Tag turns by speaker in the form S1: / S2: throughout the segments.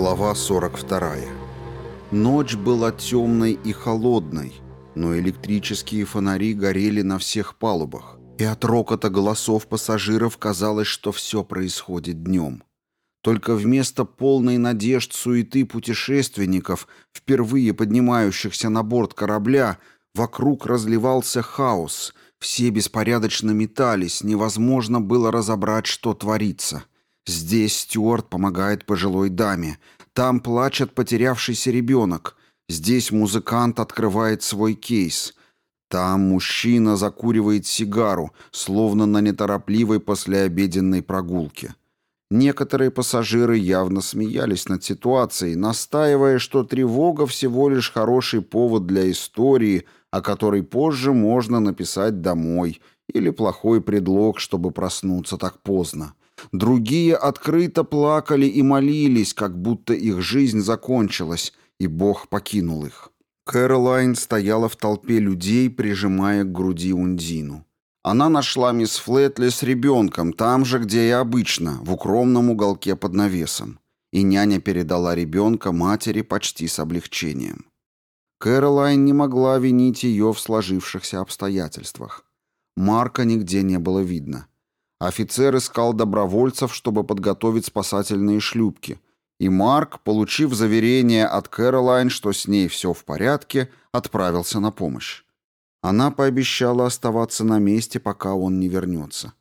S1: Глава 42. Ночь была темной и холодной, но электрические фонари горели на всех палубах, и от рокота голосов пассажиров казалось, что все происходит днем. Только вместо полной надежд суеты путешественников, впервые поднимающихся на борт корабля, вокруг разливался хаос, все беспорядочно метались, невозможно было разобрать, что творится. Здесь Стюарт помогает пожилой даме. Там плачет потерявшийся ребенок. Здесь музыкант открывает свой кейс. Там мужчина закуривает сигару, словно на неторопливой послеобеденной прогулке. Некоторые пассажиры явно смеялись над ситуацией, настаивая, что тревога всего лишь хороший повод для истории, о которой позже можно написать домой, или плохой предлог, чтобы проснуться так поздно. Другие открыто плакали и молились, как будто их жизнь закончилась, и Бог покинул их. Кэролайн стояла в толпе людей, прижимая к груди Ундину. Она нашла мисс Флетли с ребенком там же, где и обычно, в укромном уголке под навесом. И няня передала ребенка матери почти с облегчением. Кэролайн не могла винить ее в сложившихся обстоятельствах. Марка нигде не было видно. Офицер искал добровольцев, чтобы подготовить спасательные шлюпки. И Марк, получив заверение от Кэролайн, что с ней все в порядке, отправился на помощь. Она пообещала оставаться на месте, пока он не вернется.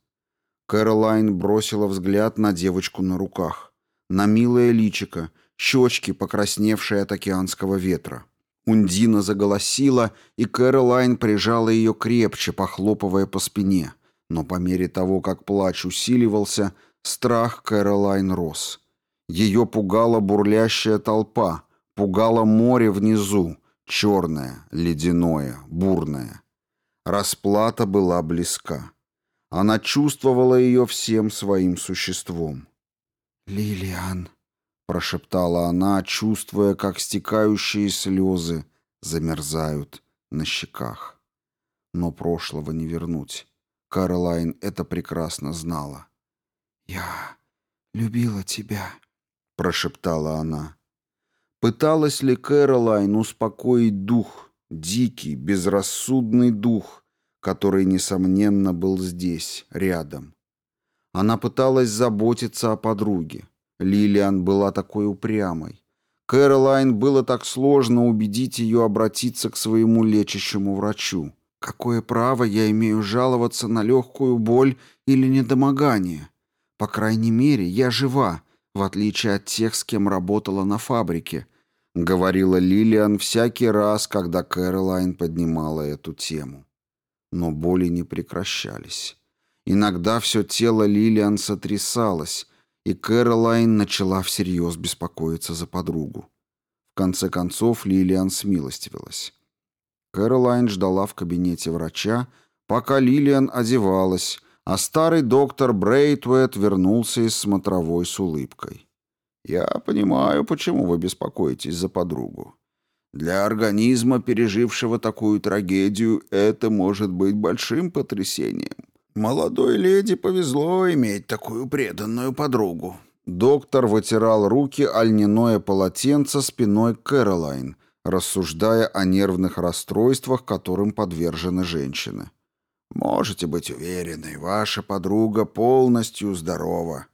S1: Кэролайн бросила взгляд на девочку на руках, на милое личико, щечки, покрасневшие от океанского ветра. Ундина заголосила, и Кэролайн прижала ее крепче, похлопывая по спине. Но по мере того, как плач усиливался, страх Кэролайн рос. Ее пугала бурлящая толпа, пугало море внизу, черное, ледяное, бурное. Расплата была близка. Она чувствовала ее всем своим существом. «Лилиан», — прошептала она, чувствуя, как стекающие слезы замерзают на щеках. Но прошлого не вернуть. Каролайн это прекрасно знала. «Я любила тебя», — прошептала она. Пыталась ли Кэролайн успокоить дух, дикий, безрассудный дух, который, несомненно, был здесь, рядом? Она пыталась заботиться о подруге. Лилиан была такой упрямой. Кэролайн было так сложно убедить ее обратиться к своему лечащему врачу. Какое право я имею жаловаться на легкую боль или недомогание? По крайней мере, я жива, в отличие от тех, с кем работала на фабрике, говорила Лилиан всякий раз, когда Кэролайн поднимала эту тему. Но боли не прекращались. Иногда все тело Лилиан сотрясалось, и Кэролайн начала всерьез беспокоиться за подругу. В конце концов Лилиан смилостивилась. Кэролайн ждала в кабинете врача, пока Лилиан одевалась, а старый доктор Брейтвейт вернулся из смотровой с улыбкой. «Я понимаю, почему вы беспокоитесь за подругу. Для организма, пережившего такую трагедию, это может быть большим потрясением. Молодой леди повезло иметь такую преданную подругу». Доктор вытирал руки о полотенце спиной Кэролайн, рассуждая о нервных расстройствах, которым подвержены женщины. «Можете быть уверены, ваша подруга полностью здорова».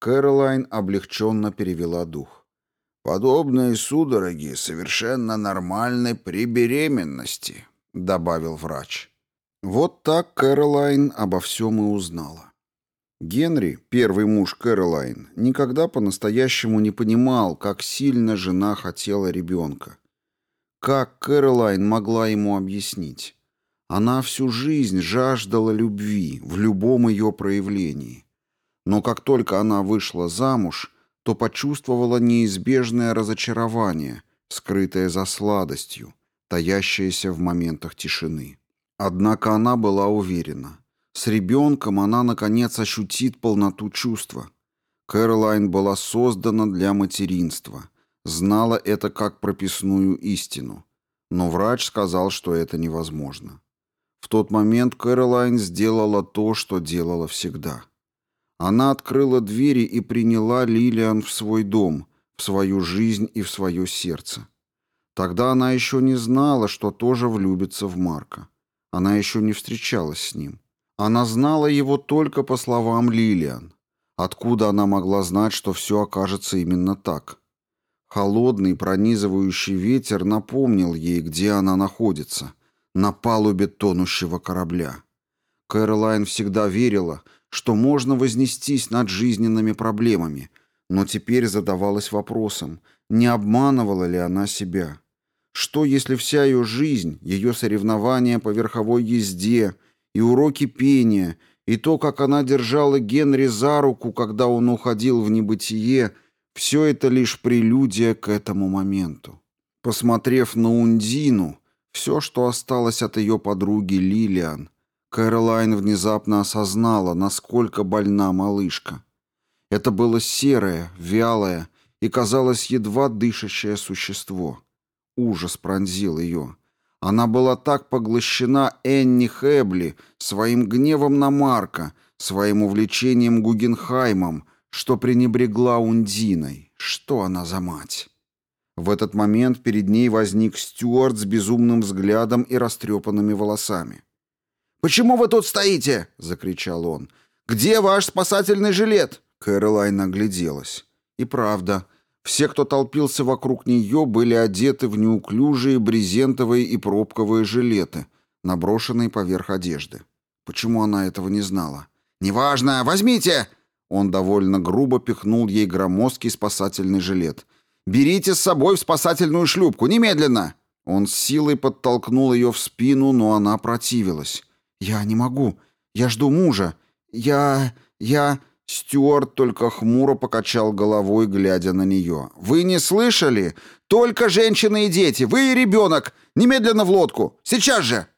S1: Кэролайн облегченно перевела дух. «Подобные судороги совершенно нормальны при беременности», — добавил врач. Вот так Кэролайн обо всем и узнала. Генри, первый муж Кэролайн, никогда по-настоящему не понимал, как сильно жена хотела ребенка. Как Кэролайн могла ему объяснить? Она всю жизнь жаждала любви в любом ее проявлении. Но как только она вышла замуж, то почувствовала неизбежное разочарование, скрытое за сладостью, таящееся в моментах тишины. Однако она была уверена. С ребенком она, наконец, ощутит полноту чувства. Кэролайн была создана для материнства – знала это как прописную истину, но врач сказал, что это невозможно. В тот момент Кэролайн сделала то, что делала всегда. Она открыла двери и приняла Лилиан в свой дом, в свою жизнь и в свое сердце. Тогда она еще не знала, что тоже влюбится в Марка. Она еще не встречалась с ним. Она знала его только по словам Лилиан. Откуда она могла знать, что все окажется именно так? Холодный пронизывающий ветер напомнил ей, где она находится, на палубе тонущего корабля. Кэролайн всегда верила, что можно вознестись над жизненными проблемами, но теперь задавалась вопросом, не обманывала ли она себя. Что, если вся ее жизнь, ее соревнования по верховой езде и уроки пения, и то, как она держала Генри за руку, когда он уходил в небытие – все это лишь прелюдия к этому моменту. Посмотрев на Ундину, все, что осталось от ее подруги Лилиан, Кэролайн внезапно осознала, насколько больна малышка. Это было серое, вялое и, казалось, едва дышащее существо. Ужас пронзил ее. Она была так поглощена Энни Хэбли, своим гневом на Марка, своим увлечением Гугенхаймом — что пренебрегла Ундиной. Что она за мать? В этот момент перед ней возник Стюарт с безумным взглядом и растрепанными волосами. «Почему вы тут стоите?» — закричал он. «Где ваш спасательный жилет?» Кэролайн огляделась. И правда, все, кто толпился вокруг нее, были одеты в неуклюжие брезентовые и пробковые жилеты, наброшенные поверх одежды. Почему она этого не знала? «Неважно, возьмите!» Он довольно грубо пихнул ей громоздкий спасательный жилет. «Берите с собой в спасательную шлюпку! Немедленно!» Он с силой подтолкнул ее в спину, но она противилась. «Я не могу. Я жду мужа. Я... я...» Стюарт только хмуро покачал головой, глядя на нее. «Вы не слышали? Только женщины и дети! Вы и ребенок! Немедленно в лодку! Сейчас же!»